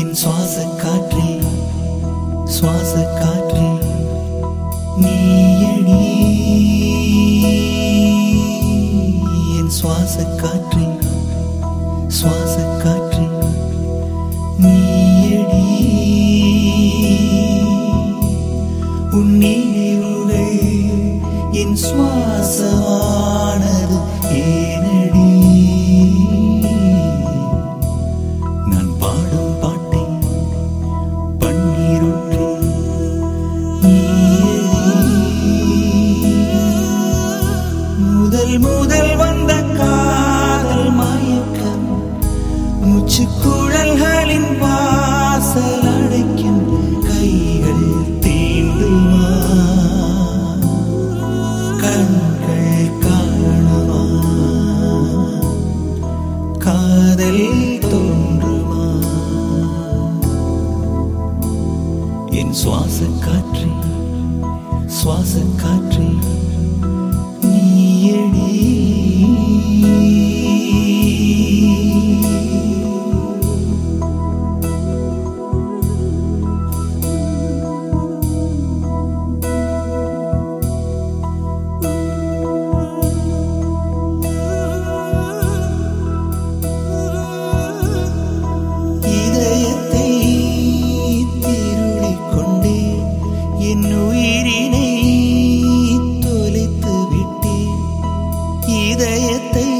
என் சுவாச காற்றே சுவாச காற்றே நீயடி என் சுவாச காற்றே சுவாச காற்றே நீயடி உன் நினைவுகள் என் சுவாசமானது ஏனடி என் சுவாச காற்றே சுவாச tem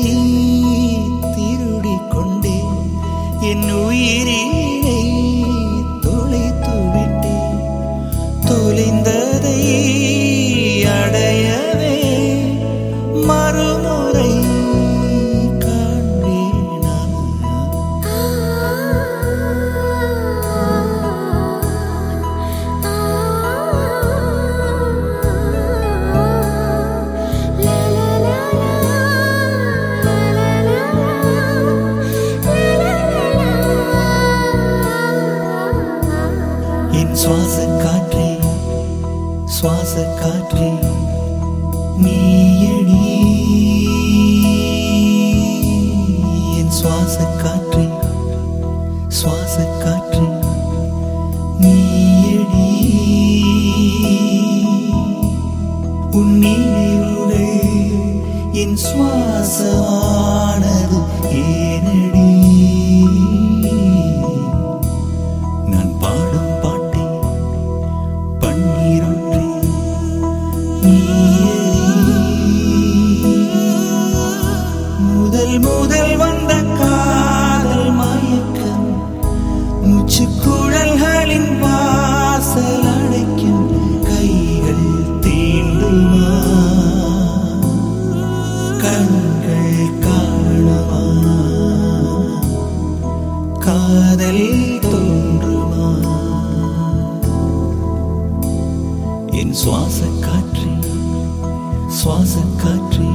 சுவாச காற்றே சுவாச காற்றே நீயடி என் சுவாச காற்றே சுவாச காற்றே நீயடி உன் நினைவுகள் என் சுவாசமானது ஏனடி? என் சுவாச காற்றே சுவாச காற்றே.